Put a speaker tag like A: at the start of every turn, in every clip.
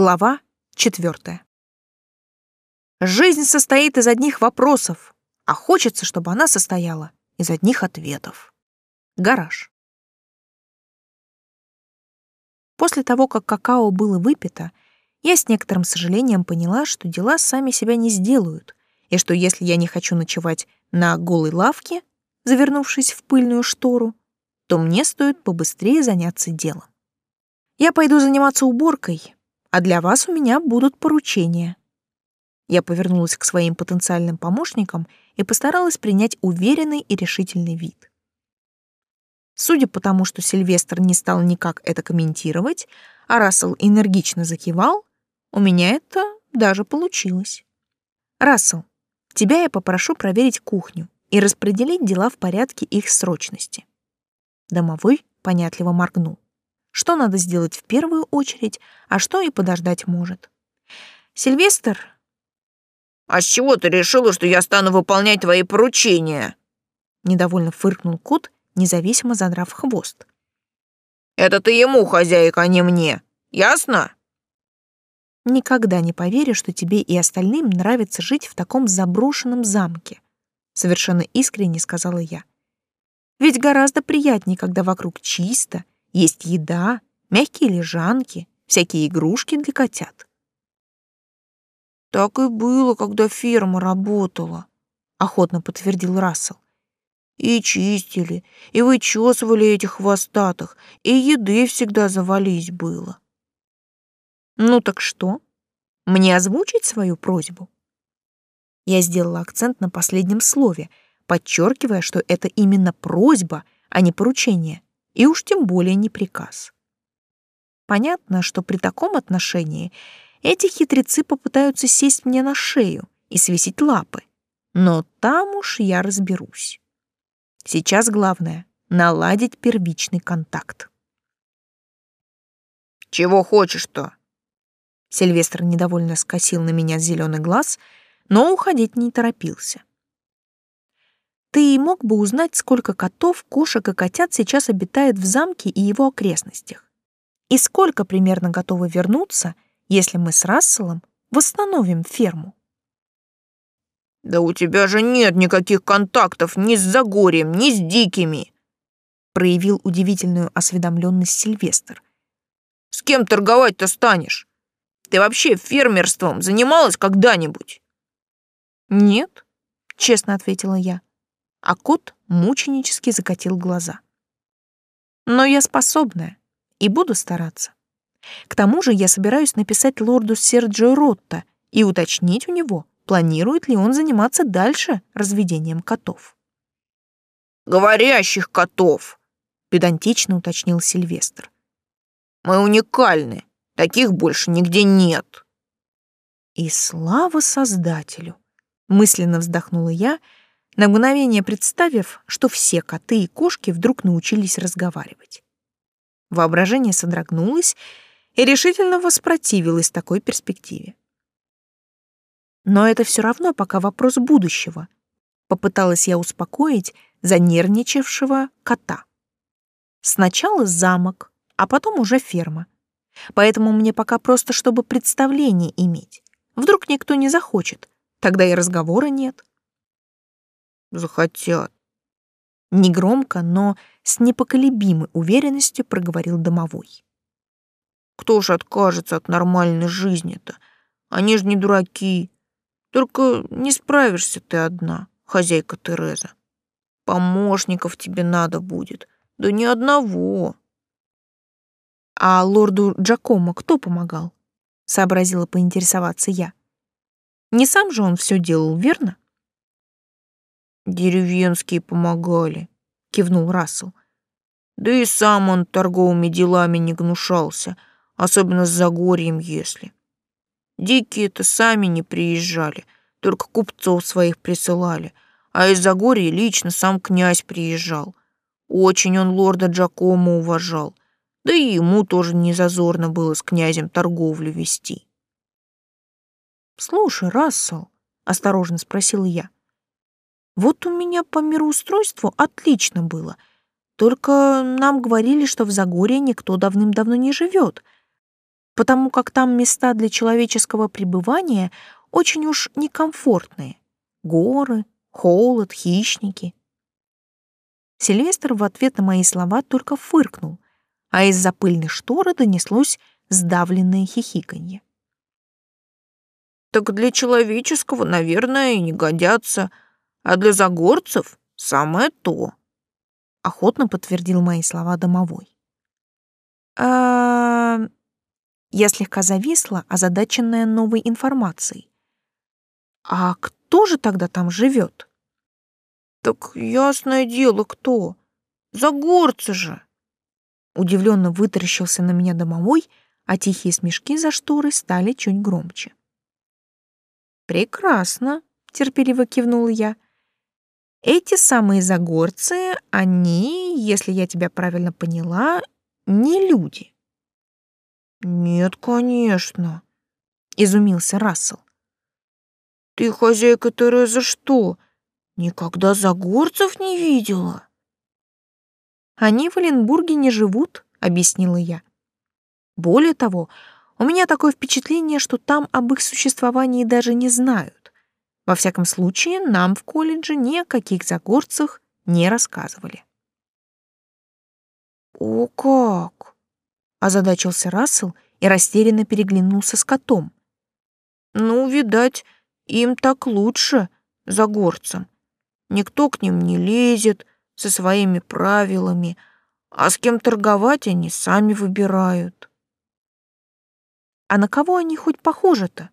A: Глава четвертая. Жизнь состоит из одних вопросов, а хочется, чтобы она состояла из одних ответов. Гараж. После того, как какао было выпито, я с некоторым сожалением поняла, что дела сами себя не сделают, и что если я не хочу ночевать на голой лавке, завернувшись в пыльную штору, то мне стоит побыстрее заняться делом. Я пойду заниматься уборкой, а для вас у меня будут поручения. Я повернулась к своим потенциальным помощникам и постаралась принять уверенный и решительный вид. Судя по тому, что Сильвестр не стал никак это комментировать, а Рассел энергично закивал, у меня это даже получилось. Рассел, тебя я попрошу проверить кухню и распределить дела в порядке их срочности. Домовой понятливо моргнул что надо сделать в первую очередь, а что и подождать может. Сильвестр...
B: «А с чего ты решила, что я стану выполнять твои поручения?»
A: Недовольно фыркнул кот, независимо задрав хвост.
B: «Это ты ему, хозяйка, а не мне. Ясно?»
A: «Никогда не поверю, что тебе и остальным нравится жить в таком заброшенном замке», совершенно искренне сказала я. «Ведь гораздо приятнее, когда вокруг чисто, есть еда, мягкие лежанки, всякие игрушки для котят.
C: Так и было, когда ферма работала, охотно подтвердил Рассел. И чистили, и вычесывали этих хвостатых, и еды всегда завались было.
A: Ну так что? Мне озвучить свою просьбу? Я сделала акцент на последнем слове, подчеркивая, что это именно просьба, а не поручение и уж тем более не приказ. Понятно, что при таком отношении эти хитрецы попытаются сесть мне на шею и свесить лапы, но там уж я разберусь. Сейчас главное — наладить первичный контакт.
B: «Чего хочешь-то?»
A: Сильвестр недовольно скосил на меня зеленый глаз, но уходить не торопился. Ты мог бы узнать, сколько котов, кошек и котят сейчас обитает в замке и его окрестностях? И сколько примерно готовы вернуться, если мы с Расселом восстановим ферму?
B: «Да у тебя же нет никаких контактов ни с Загорьем, ни с Дикими!» проявил удивительную осведомленность Сильвестр. «С кем торговать-то станешь? Ты вообще фермерством занималась когда-нибудь?»
A: «Нет», — честно ответила я а кот мученически закатил глаза. Но я способная и буду стараться. К тому же я собираюсь написать лорду Серджио Ротта и уточнить у него, планирует ли он заниматься дальше разведением котов.
B: «Говорящих котов!» — педантично уточнил Сильвестр. «Мы уникальны, таких больше нигде нет».
A: «И слава Создателю!» — мысленно вздохнула я — на мгновение представив, что все коты и кошки вдруг научились разговаривать. Воображение содрогнулось и решительно воспротивилось такой перспективе. Но это все равно пока вопрос будущего. Попыталась я успокоить занервничавшего кота. Сначала замок, а потом уже ферма. Поэтому мне пока просто, чтобы представление иметь. Вдруг никто не захочет, тогда и разговора нет
B: захотят.
A: Негромко, но с непоколебимой уверенностью проговорил домовой.
B: Кто ж откажется от нормальной жизни-то? Они же не дураки. Только не справишься ты одна, хозяйка Тереза. Помощников тебе надо будет. Да ни одного.
A: А лорду Джакомо кто помогал? Сообразила поинтересоваться я. Не сам же он все делал, верно?
B: «Деревенские помогали», — кивнул Рассел. «Да и сам он торговыми делами не гнушался, особенно с Загорьем, если. Дикие-то сами не приезжали, только купцов своих присылали, а из Загорья лично сам князь приезжал. Очень он лорда Джакомо уважал, да и ему тоже не зазорно было с князем торговлю вести».
A: «Слушай, Рассел», — осторожно спросила я, — вот у меня по мироустройству отлично было. Только нам говорили, что в Загорье никто давным-давно не живет. потому как там места для человеческого пребывания очень уж некомфортные. Горы, холод, хищники. Сильвестр в ответ на мои слова только фыркнул, а из-за пыльной шторы донеслось сдавленное хихиканье.
B: «Так для человеческого, наверное, и не годятся, а для загорцев самое то», — охотно подтвердил мои слова домовой.
A: а Я слегка зависла, озадаченная новой информацией. «А кто же тогда там живет?»
B: «Так ясное дело, кто. Загорцы же!»
A: Удивленно вытаращился на меня домовой, а тихие смешки за шторой стали чуть громче. «Прекрасно», — терпеливо кивнула я. «Эти самые загорцы, они, если я тебя правильно поняла, не люди».
B: «Нет, конечно», —
A: изумился Рассел.
B: «Ты, хозяйка Тереза, что, никогда загорцев не видела?»
A: «Они в Оленбурге не живут», — объяснила я. Более того, у меня такое впечатление, что там об их существовании даже не знают. Во всяком случае, нам в колледже ни о каких загорцах не рассказывали.
B: «О как!» — озадачился Рассел и растерянно переглянулся с котом. «Ну, видать, им так лучше, загорцам. Никто к ним не лезет со своими правилами, а с кем торговать они сами выбирают».
A: А на кого они хоть похожи-то?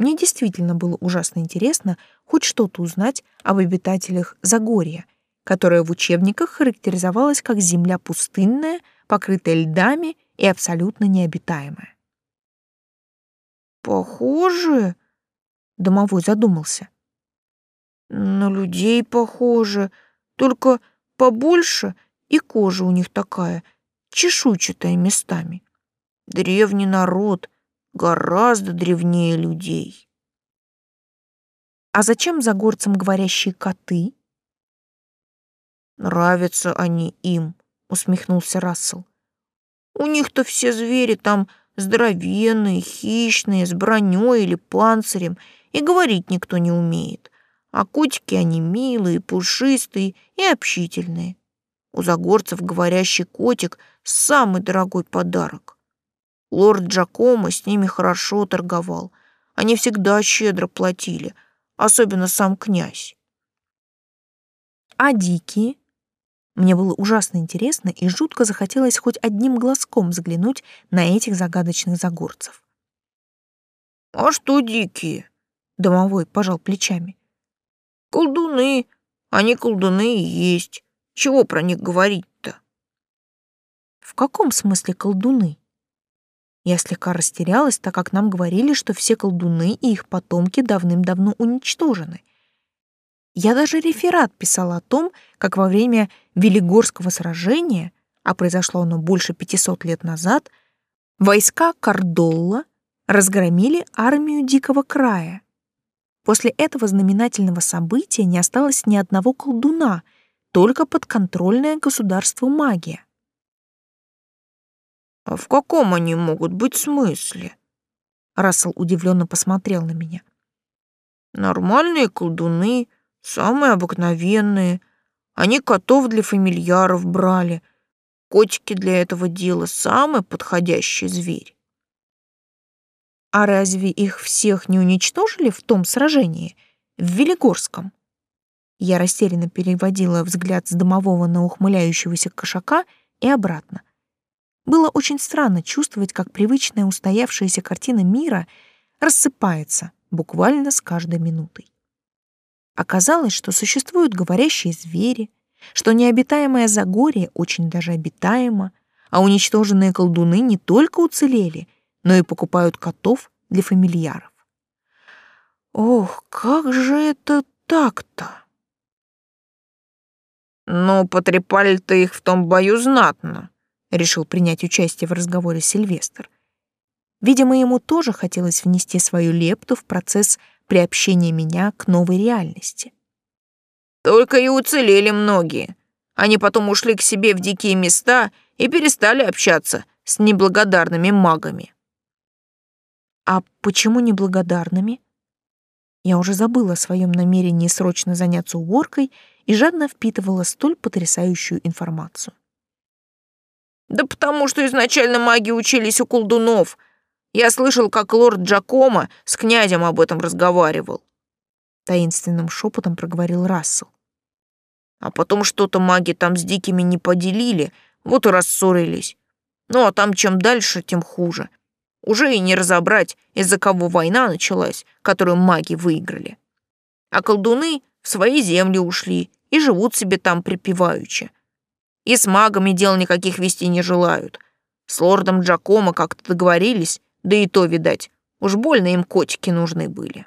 A: Мне действительно было ужасно интересно хоть что-то узнать об обитателях Загорья, которое в учебниках характеризовалось как земля пустынная, покрытая льдами и абсолютно необитаемая.
B: «Похоже?» — домовой задумался. «На людей похоже, только побольше, и кожа у них такая, чешуйчатая местами. Древний народ, гораздо древнее людей.
A: А зачем за горцем говорящие коты?
B: Нравятся они им, усмехнулся Рассел. У них-то все звери там здоровенные, хищные, с броней или панцирем, и говорить никто не умеет. А котики они милые, пушистые и общительные. У загорцев говорящий котик — самый дорогой подарок. Лорд Джакомо с ними хорошо торговал. Они всегда щедро платили, особенно сам князь.
A: А дикие? Мне было ужасно интересно и жутко захотелось хоть одним глазком взглянуть на этих загадочных загорцев.
B: «А что дикие?»
A: — домовой пожал плечами.
B: «Колдуны. Они колдуны и есть. Чего про них говорить-то?»
A: «В каком смысле колдуны?» Я слегка растерялась, так как нам говорили, что все колдуны и их потомки давным-давно уничтожены. Я даже реферат писала о том, как во время Велигорского сражения, а произошло оно больше 500 лет назад, войска Кардолла разгромили армию Дикого края. После этого знаменательного события не осталось ни одного колдуна, только подконтрольная государству магия.
B: А в каком они могут быть смысле?
A: Рассел удивленно посмотрел на меня.
B: Нормальные колдуны, самые обыкновенные. Они котов для фамильяров брали. Котики для этого дела самый подходящий зверь.
A: А разве их всех не уничтожили в том сражении, в Велигорском? Я растерянно переводила взгляд с домового на ухмыляющегося кошака и обратно. Было очень странно чувствовать, как привычная устоявшаяся картина мира рассыпается буквально с каждой минутой. Оказалось, что существуют говорящие звери, что необитаемое Загорье очень даже обитаемо, а уничтоженные колдуны не только уцелели, но и покупают котов для фамильяров. Ох, как же это так-то?
B: Ну, потрепали-то их в том бою знатно,
A: решил принять участие в разговоре Сильвестр. Видимо, ему тоже хотелось внести свою лепту в процесс приобщения меня к новой реальности.
B: Только и уцелели многие. Они потом ушли к себе в дикие места и перестали общаться с неблагодарными магами.
A: А почему неблагодарными? Я уже забыла о своем намерении срочно заняться уборкой и жадно впитывала столь потрясающую информацию.
B: Да потому что изначально маги учились у колдунов. Я слышал, как лорд Джакомо с князем об этом разговаривал.
A: Таинственным шепотом проговорил Рассел.
B: А потом что-то маги там с дикими не поделили, вот и рассорились. Ну а там чем дальше, тем хуже. Уже и не разобрать, из-за кого война началась, которую маги выиграли. А колдуны в свои земли ушли и живут себе там припеваючи. И с магами дел никаких вести не желают. С лордом Джакомо как-то договорились, да и то, видать, уж больно им котики нужны были.